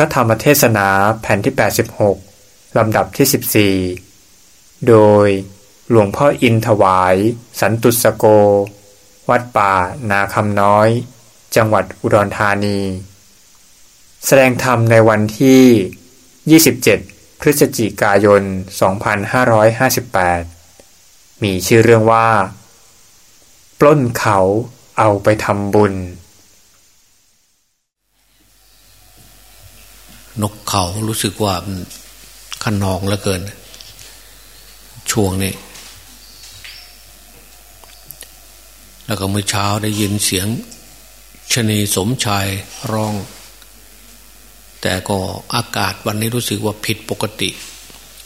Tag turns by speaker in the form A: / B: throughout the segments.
A: ระธรรมเทศนาแผ่นที่ 86 ลำดับที่ 14 โดยหลวงพ่ออินถวาย สันตุสโก วัดป่านาคำน้อย จังหวัดอุดรธานี แสดงธรรมในวันที่ 27 พฤศจิกายน 2558 มีชื่อเรื่องว่า ปล้นเขาเอาไปทำบุญ
B: นกเขารู้สึกว่ามันขนองเหลือเกิน ช่วงนี้ แล้วก็เมื่อเช้าได้ยินเสียงชนีสมชายร้อง แต่ก็อากาศวันนี้รู้สึกว่าผิดปกติ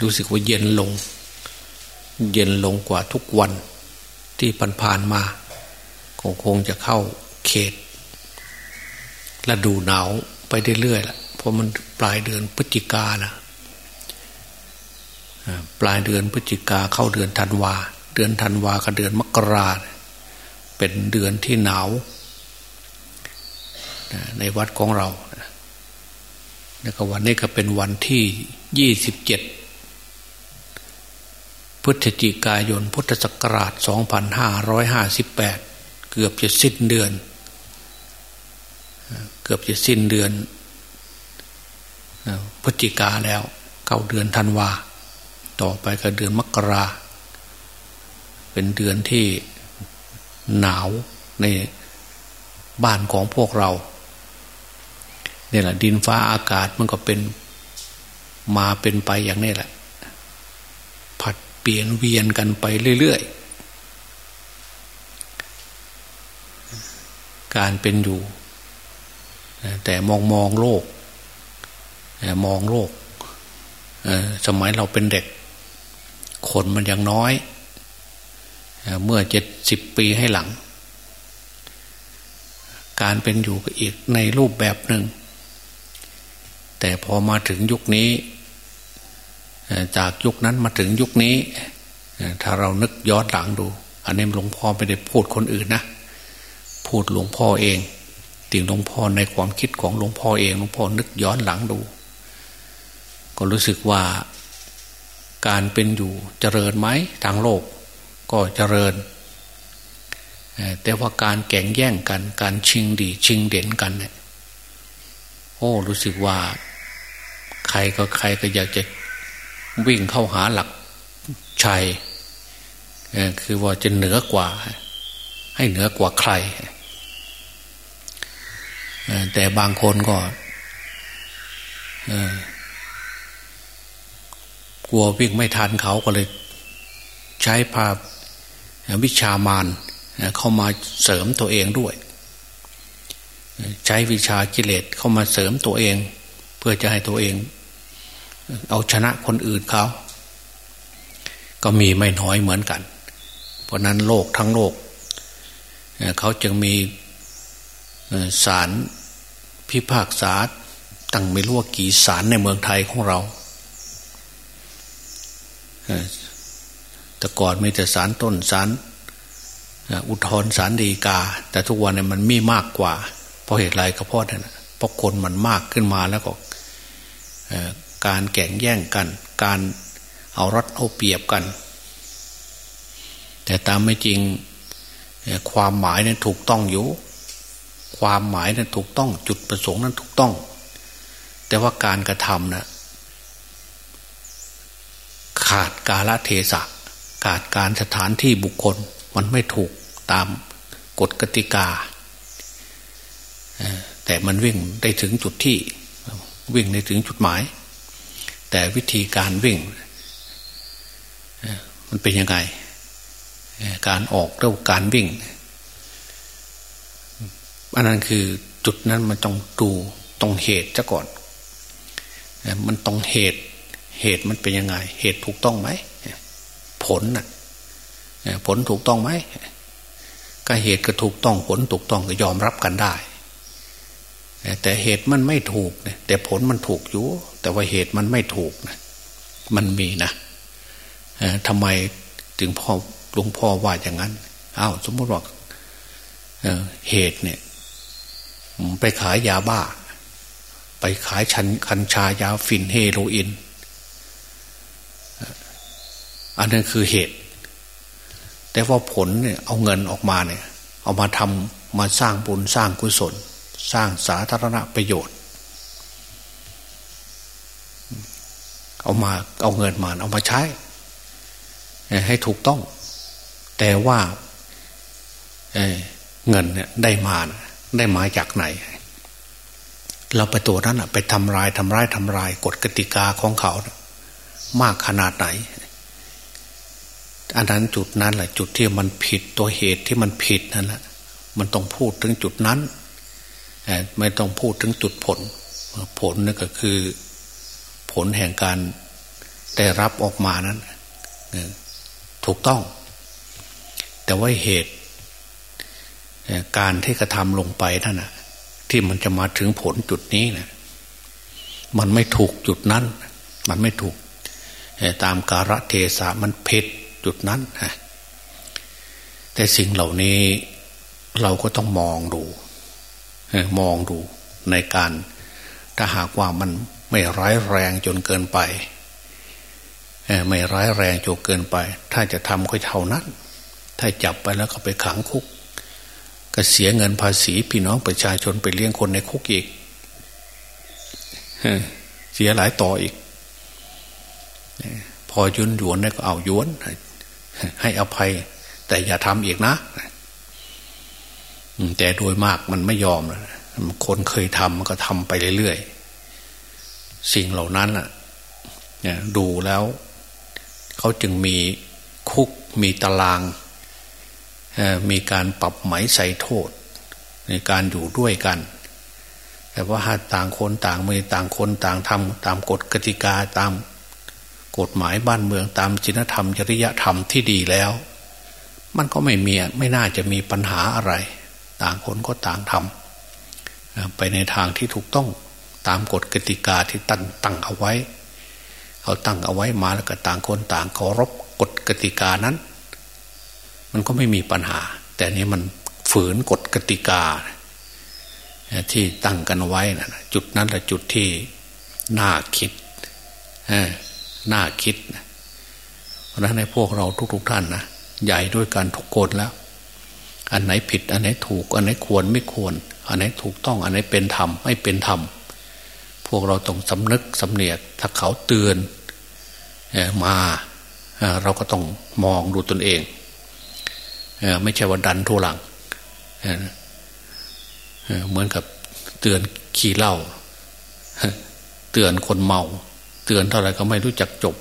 B: รู้สึกว่าเย็นลง เย็นลงกว่าทุกวันที่ผ่านๆมาคงคงจะเข้าเขตฤดูหนาวไปเรื่อยๆแหละ เพราะมันปลายเดือนพฤศจิกานะปลายเดือนพฤศจิกาเข้าเดือนธันวา เดือนธันวากับเดือนมกราเป็นเดือนที่หนาวในวัดของเราแล้วก็วันนี้ก็เป็นวันที่ยี่สิบเจ็ดพฤศจิกายนพุทธศักราชสองพันห้าร้อยห้าสิบแปดเกือบจะสิ้นเดือน เกือบจะสิ้นเดือน พฤศจิกาแล้วเข้าเดือนธันวา ต่อไปก็เดือนมกรา เป็นเดือนที่หนาวในบ้านของพวกเราเนี่ยแหละดินฟ้าอากาศมันก็เป็นมาเป็นไปอย่างนี้แหละ ผัดเปลี่ยนเวียนกันไปเรื่อยๆ การเป็นอยู่ แต่มองมองโลก มองโลกสมัยเราเป็นเด็ก คนมันยังน้อย เมื่อเจ็ดสิบปีให้หลัง การเป็นอยู่ก็อีกในรูปแบบหนึ่ง แต่พอมาถึงยุคนี้ จากยุคนั้นมาถึงยุคนี้ ถ้าเรานึกย้อนหลังดู อันนี้หลวงพ่อไม่ได้พูดคนอื่นนะ พูดหลวงพ่อเองติ่งหลวงพ่อในความคิดของหลวงพ่อเองหลวงพ่อนึกย้อนหลังดู ก็รู้สึกว่าการเป็นอยู่เจริญไหมทางโลก ก็เจริญ แต่ว่าการแข่งแย่งกัน การชิงดี ชิงเด่นกันเนี่ยโอ้รู้สึกว่า ใครก็ใครก็อยากจะวิ่งเข้าหาหลักชัยคือว่าจะเหนือกว่า ให้เหนือกว่าใคร แต่บางคนก็ กลัววิ่งไม่ทันเขาก็เลย ใช้พาพวิชามานเข้ามาเสริมตัวเองด้วย ใช้วิชากิเลสเข้ามาเสริมตัวเอง เพื่อจะให้ตัวเอง เอาชนะคนอื่นเขา ก็มีไม่น้อยเหมือนกัน เพราะนั้นโลกทั้งโลก เขาจึงมีสารพิพากษาตั้งไม่รู้ว่ากี่สารในเมืองไทยของเรา แต่ก่อนมีแต่สารต้นสารอุทธรสารดีกา แต่ทุกวันเนี่ยมันมีมากกว่า เพราะเหตุไรก็เพราะนั่นเพราะคนมันมากขึ้นมาแล้วก็การแข่งแย่งกัน การเอารัดเอาเปรียบกัน แต่ตามไม่จริงความหมายนั้นถูกต้องอยู่ ความหมายนั้นถูกต้องจุดประสงค์นั้นถูกต้อง แต่ว่าการกระทำนะ ขาดกาลเทศะขาดการสถานที่บุคคลมันไม่ถูกตามกฎกติกา แต่มันวิ่งได้ถึงจุดที่วิ่งได้ถึงจุดหมาย แต่วิธีการวิ่ง มันเป็นยังไง การออกเรื่องการวิ่งอันนั้นคือจุดนั้นมันต้องดูตรงเหตุซะก่อน มันตรงเหตุ เหตุมันเป็นยังไง เหตุถูกต้องไหมผลน่ะผลถูกต้องไหมก็เหตุก็ถูกต้องผลถูกต้องก็ยอมรับกันได้ แต่เหตุมันไม่ถูกเนแต่ผลมันถูกอยู่ แต่ว่าเหตุมันไม่ถูกนะมันมีนะทำไมถึงพ่อหลวงพ่อว่าอย่างนั้นอ้าวสมมติว่าเหตุเนี่ย ไปขายยาบ้า ไปขายชันคัญชายาฟินเฮโรอีน อันนั้นคือเหตุ แต่ว่าผลเนี่ยเอาเงินออกมาเนี่ย เอามาทำมาสร้างบุญสร้างกุศล สร้างสาธารณประโยชน์ เอามาเอาเงินมาเอามาใช้ ให้ถูกต้อง แต่ว่าเงินเนี่ยได้มาได้มาจากไหน เราไปตัวนั้นไปทำลายทำร้ายทำลายกฎกติกาของเขา มากขนาดไหน อันนั้นจุดนั้นแหละจุดที่มันผิดตัวเหตุที่มันผิดนั่นแหละมันต้องพูดถึงจุดนั้นไม่ต้องพูดถึงจุดผล ผลนั่นก็คือผลแห่งการได้รับออกมานั้นถูกต้อง แต่ว่าเหตุ การที่กระทำลงไปนั่นนะที่มันจะมาถึงผลจุดนี้นะมันไม่ถูกจุดนั้น มันไม่ถูกตามการะเทศะมันผิด จุดนั้นนะแต่สิ่งเหล่านี้เราก็ต้องมองดูมองดูในการถ้าหากว่ามันไม่ร้ายแรงจนเกินไปไม่ร้ายแรงจนเกินไป ถ้าจะทำก็เท่านั้น ถ้าจับไปแล้วก็ไปขังคุก ก็เสียเงินภาษีพี่น้องประชาชนไปเลี้ยงคนในคุกอีกเสียหลายต่ออีก พอยุนหยวนก็เอายวน ให้อภัย แต่อย่าทำอีกนะแต่โดยมากมันไม่ยอมคนเคยทำมันก็ทำไปเรื่อยๆ สิ่งเหล่านั้นอะดูแล้ว เขาจึงมีคุกมีตาราง มีการปรับไหมใส่โทษ ในการอยู่ด้วยกัน แต่ว่าหากต่างคนต่างมือต่างคนต่างทำตามกฎกติกาตาม กฎหมายบ้านเมืองตามจินธรรมจริยธรรมที่ดีแล้ว มันก็ไม่มีไม่น่าจะมีปัญหาอะไร ต่างคนก็ต่างทำไปในทางที่ถูกต้องตามกฎกติกาที่ตั้งตั้งเอาไว้เขาตั้งเอาไว้มาแล้วก็ต่างคนต่างเคารพกฎกติกานั้น มันก็ไม่มีปัญหา แต่นี้มันฝืนกฎกติกา ที่ตั้งกันไว้นะจุดนั้นแหละจุดที่น่าคิด น่าคิดนะเพราะนั้นในพวกเราทุก ๆ ท่านนะใหญ่ด้วยกันทุกคนแล้ว อันไหนผิด อันไหนถูก อันไหนควรไม่ควร อันไหนถูกต้องอันไหนเป็นธรรมไม่เป็นธรรมพวกเราต้องสำนึกสำเนียกถ้าเขาเตือนมาเราก็ต้องมองดูตนเองไม่ใช่ว่าดันทุลังเหมือนกับเตือนขี่เหล้าเตือนคนเมา เตือนเท่าไรก็ไม่รู้จักจบ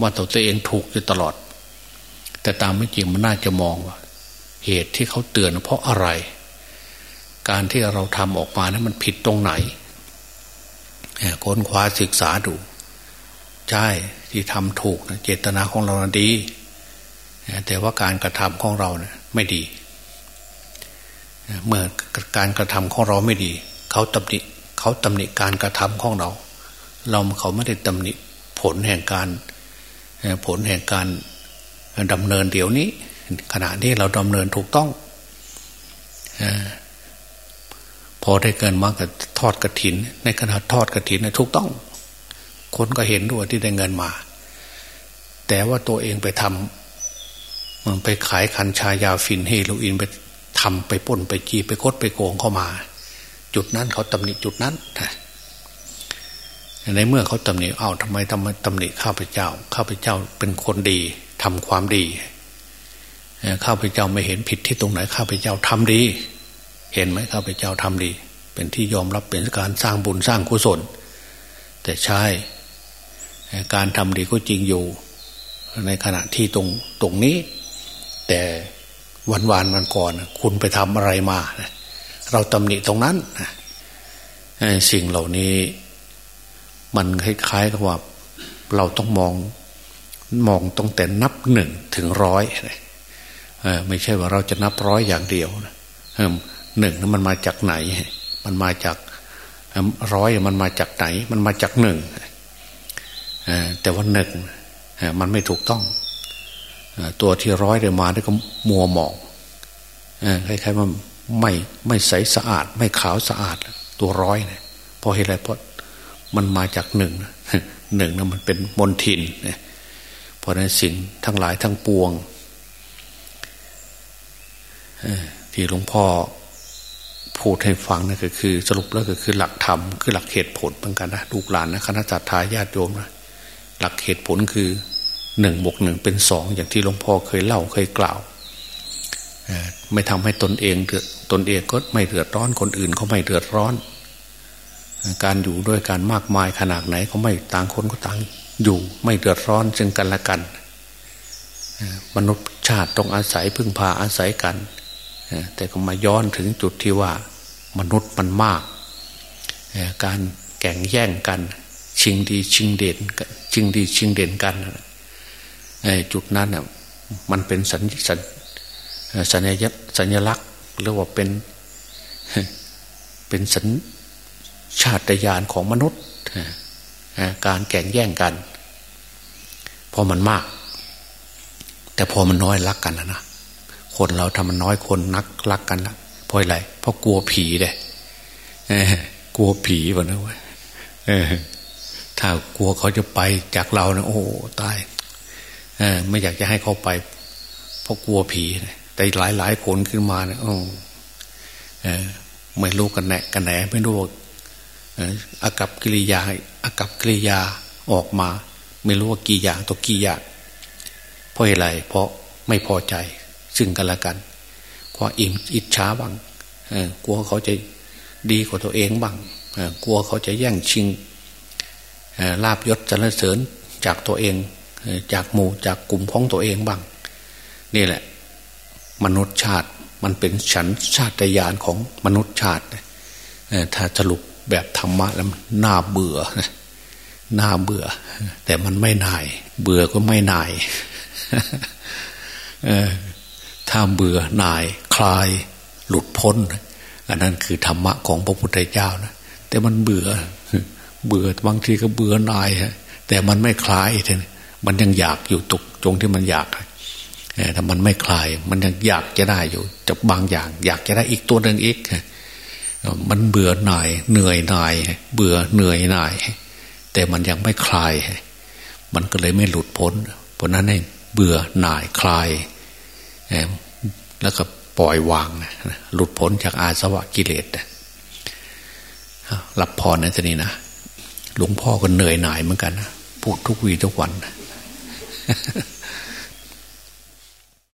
B: ว่าตัวเองถูกอยู่ตลอด แต่ตามไม่จริงมันน่าจะมองว่า เหตุที่เขาเตือนเพราะอะไร การที่เราทำออกมานะั้นมันผิดตรงไหนค้นคว้าศึกษาดู ใช่ที่ทำถูกนะเจตนาของเราดีแต่ว่าการกระทำของเราเนะี่ยไม่ดี เมื่อการกระทำของเราไม่ดี เขาตำหนิเขาตำหนิการกระทำของเรา เราเขาไม่ได้ตำหนิผลแห่งการผลแห่งการดำเนินเดี๋ยวนี้ ขณะนี้เราดำเนินถูกต้องพอได้เกินมากกับทอดกระถิน ในขณะทอดกระถินถูกต้อง คนก็เห็นด้วยที่ได้เงินมา แต่ว่าตัวเองไปทำมันไปขายคันชายาฟินเฮโรอีนไปทำไปป่นไปจีไปคดไปโกงเข้ามา จุดนั้นเขาตำหนิจุดนั้น ในเมื่อเขาตำหนิเอาทำไมทำไมตำหนิข้าพเจ้า ข้าพเจ้าเป็นคนดีทำความดีข้าพเจ้าไม่เห็นผิดที่ตรงไหนข้าพเจ้าทำดี เห็นไหมข้าพเจ้าทำดี เป็นที่ยอมรับเป็นการสร้างบุญสร้างกุศล แต่ใช่การทำดีก็จริงอยู่ ในขณะที่ตรงตรงนี้ แต่วันวานมันก่อน คุณไปทำอะไรมา เราตำหนิตรงนั้นสิ่งเหล่านี้ มันคล้ายๆกับว่าเราต้องมองมองตั้งแต่นับหนึ่งถึงร้อยไม่ใช่ว่าเราจะนับร้อยอย่างเดียวหนึ่งนั้นมันมาจากไหน มันมาจากร้อยมันมาจากไหน มันมาจากหนึ่งแต่ว่าหนึ่งมันไม่ถูกต้อง ตัวที่ร้อยเดี๋ยวมาได้ก็มัวหมองคล้ายๆว่าไม่ไม่ใสสะอาด ไม่ขาวสะอาด ตัวร้อยเนี่ยพอเพราะอะไรเพราะ มันมาจากหนึ่งหนึ่งนะมันเป็นมนทินเพราะนั้นสิ่งทั้งหลายทั้งปวงที่หลวงพ่อพูดให้ฟังนะก็คือ สรุปแล้วก็คือหลักธรรมคือหลักเหตุผลเหมือนกันนะลูกหลานนะคณะจัตตาญาติโยมนะหลักเหตุผลคือหนึ่งบวกหนึ่งเป็นสองอย่างที่หลวงพ่อเคยเล่าเคยกล่าวไม่ทำให้ตนเองเดือดตนเองก็ไม่เดือดร้อนคนอื่นเขาไม่เดือดร้อน การอยู่ด้วยการมากมายขนาดไหนเขาไม่ต่างคนก็ต่างอยู่ไม่เดือดร้อนจึงกันละกัน มนุษย์ชาติต้องอาศัยพึ่งพาอาศัยกัน แต่ก็มาย้อนถึงจุดที่ว่ามนุษย์มันมาก การแข่งแย่งกัน ชิงดีชิงเด่นชิงดีชิงเด่นกันจุดนั้นอะมันเป็นสัญสัญสัญญสัญลักษณ์หรือว่าเป็นเป็นสัญ ชาตญาณของมนุษย์การแข่งแย่งกัน พอมันมาก แต่พอมันน้อยรักกันนะนะคนเราทำมันน้อยคนนักรักกันละเพราะอะไรเพราะกลัวผีเลยกลัวผีวะนะเว้ยถ้ากลัวเขาจะไปจากเรานะโอ้ตายไม่อยากจะให้เขาไปเพราะกลัวผีแต่หลายหลายคนขึ้นมาเนะโอ้ไม่รู้กันแหนกันแหนไม่รู้ อากับกิริยาอากับกิริยาออกมา ไม่รู้ว่ากี่อย่างตัวกี่อย่างเพราะอะไรเพราะไม่พอใจ ซึ่งกันและกันความอิ่มอิจฉาบ้างกลัวเขาจะดีกว่าตัวเองบ้างกลัวเขาจะแย่งชิงลาบยศจรรเสริญจากตัวเองจากหมู่จากกลุ่มของตัวเองบ้าง นี่แหละ มนุษย์ชาติมันเป็นฉันชาติยานของมนุษย์ชาติถ้าสรุป แบบธรรมะแล้วน่าเบื่อน่าเบื่อ แต่มันไม่นาย เบื่อก็ไม่นายถ้าเบื่อหน่ายคลาย หลุดพ้น อันนั้นคือธรรมะของพระพุทธเจ้านะแต่มันเบื่อ เบื่อบางทีก็เบื่อหน่ายแต่มันไม่คลายมันยังอยากอยู่ตุกจงที่มันอยากถ้ามันไม่คลาย มันยังอยากจะได้อยู่จากบางอย่าง อยากจะได้อีกตัวหนึ่งอีก มันเบื่อหน่าย เหนื่อยหน่าย เบื่อเหนื่อยหน่าย แต่มันยังไม่คลาย มันก็เลยไม่หลุดพ้น เพราะนั้นให้เบื่อหน่ายคลาย แล้วก็ปล่อยวางหลุดพ้นจากอาสวะกิเลสรับพรในทีนี้นะหลวงพ่อก็เหนื่อยหน่ายเหมือนกันนะพูดทุกวีทุกวัน